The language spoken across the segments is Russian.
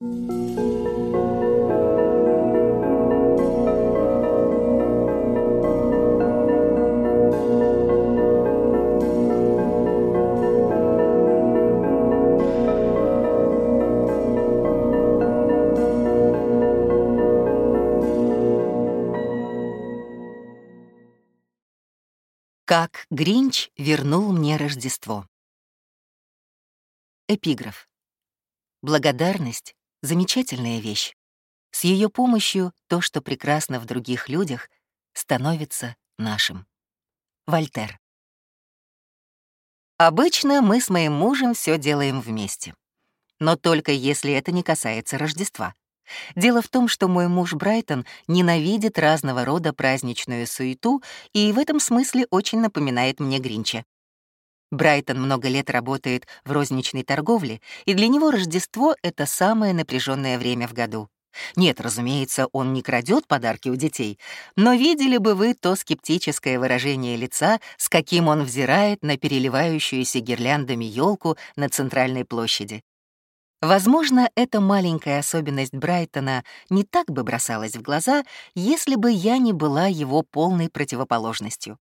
Как Гринч вернул мне Рождество. Эпиграф. Благодарность — замечательная вещь. С ее помощью то, что прекрасно в других людях, становится нашим. Вольтер. Обычно мы с моим мужем все делаем вместе. Но только если это не касается Рождества. Дело в том, что мой муж Брайтон ненавидит разного рода праздничную суету и в этом смысле очень напоминает мне Гринча. Брайтон много лет работает в розничной торговле, и для него Рождество — это самое напряженное время в году. Нет, разумеется, он не крадет подарки у детей, но видели бы вы то скептическое выражение лица, с каким он взирает на переливающуюся гирляндами елку на центральной площади. Возможно, эта маленькая особенность Брайтона не так бы бросалась в глаза, если бы я не была его полной противоположностью.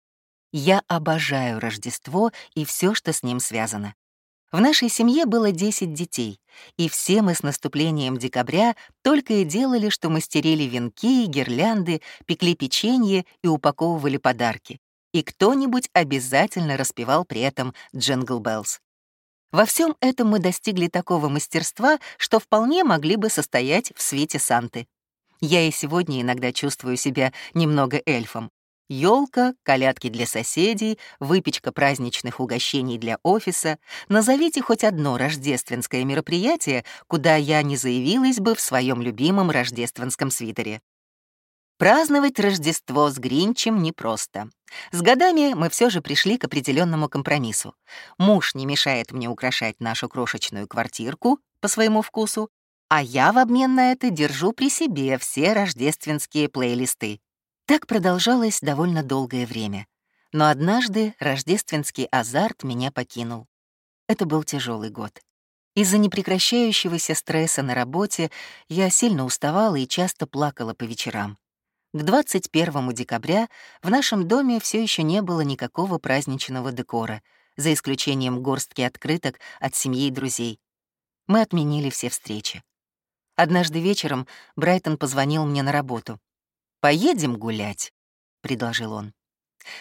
Я обожаю Рождество и все, что с ним связано. В нашей семье было 10 детей, и все мы с наступлением декабря только и делали, что мастерили венки, гирлянды, пекли печенье и упаковывали подарки. И кто-нибудь обязательно распевал при этом «Jingle Bells». Во всем этом мы достигли такого мастерства, что вполне могли бы состоять в свите Санты. Я и сегодня иногда чувствую себя немного эльфом. Ёлка, колядки для соседей, выпечка праздничных угощений для офиса. Назовите хоть одно рождественское мероприятие, куда я не заявилась бы в своем любимом рождественском свитере. Праздновать Рождество с Гринчем непросто. С годами мы все же пришли к определенному компромиссу. Муж не мешает мне украшать нашу крошечную квартирку по своему вкусу, а я в обмен на это держу при себе все рождественские плейлисты. Так продолжалось довольно долгое время. Но однажды рождественский азарт меня покинул. Это был тяжелый год. Из-за непрекращающегося стресса на работе я сильно уставала и часто плакала по вечерам. К 21 декабря в нашем доме все еще не было никакого праздничного декора, за исключением горстки открыток от семьи и друзей. Мы отменили все встречи. Однажды вечером Брайтон позвонил мне на работу. «Поедем гулять», — предложил он.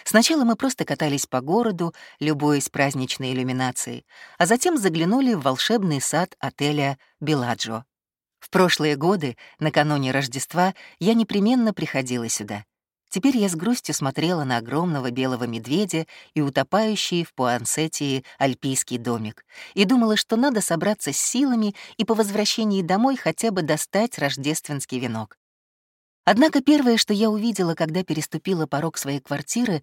Сначала мы просто катались по городу, любуясь праздничной иллюминацией, а затем заглянули в волшебный сад отеля «Беладжо». В прошлые годы, накануне Рождества, я непременно приходила сюда. Теперь я с грустью смотрела на огромного белого медведя и утопающий в пуансетии альпийский домик и думала, что надо собраться с силами и по возвращении домой хотя бы достать рождественский венок. Однако первое, что я увидела, когда переступила порог своей квартиры,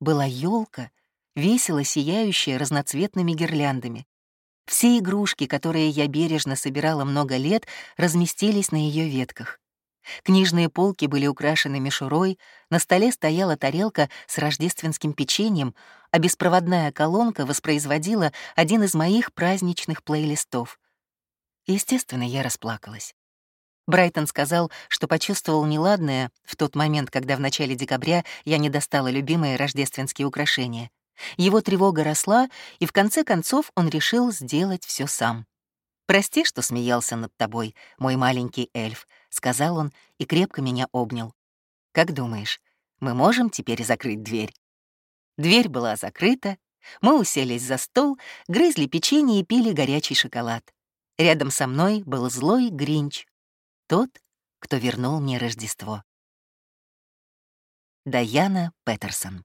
была елка, весело сияющая разноцветными гирляндами. Все игрушки, которые я бережно собирала много лет, разместились на ее ветках. Книжные полки были украшены мишурой, на столе стояла тарелка с рождественским печеньем, а беспроводная колонка воспроизводила один из моих праздничных плейлистов. Естественно, я расплакалась. Брайтон сказал, что почувствовал неладное в тот момент, когда в начале декабря я не достала любимые рождественские украшения. Его тревога росла, и в конце концов он решил сделать все сам. «Прости, что смеялся над тобой, мой маленький эльф», — сказал он и крепко меня обнял. «Как думаешь, мы можем теперь закрыть дверь?» Дверь была закрыта, мы уселись за стол, грызли печенье и пили горячий шоколад. Рядом со мной был злой Гринч, тот, кто вернул мне Рождество. Даяна Петерсон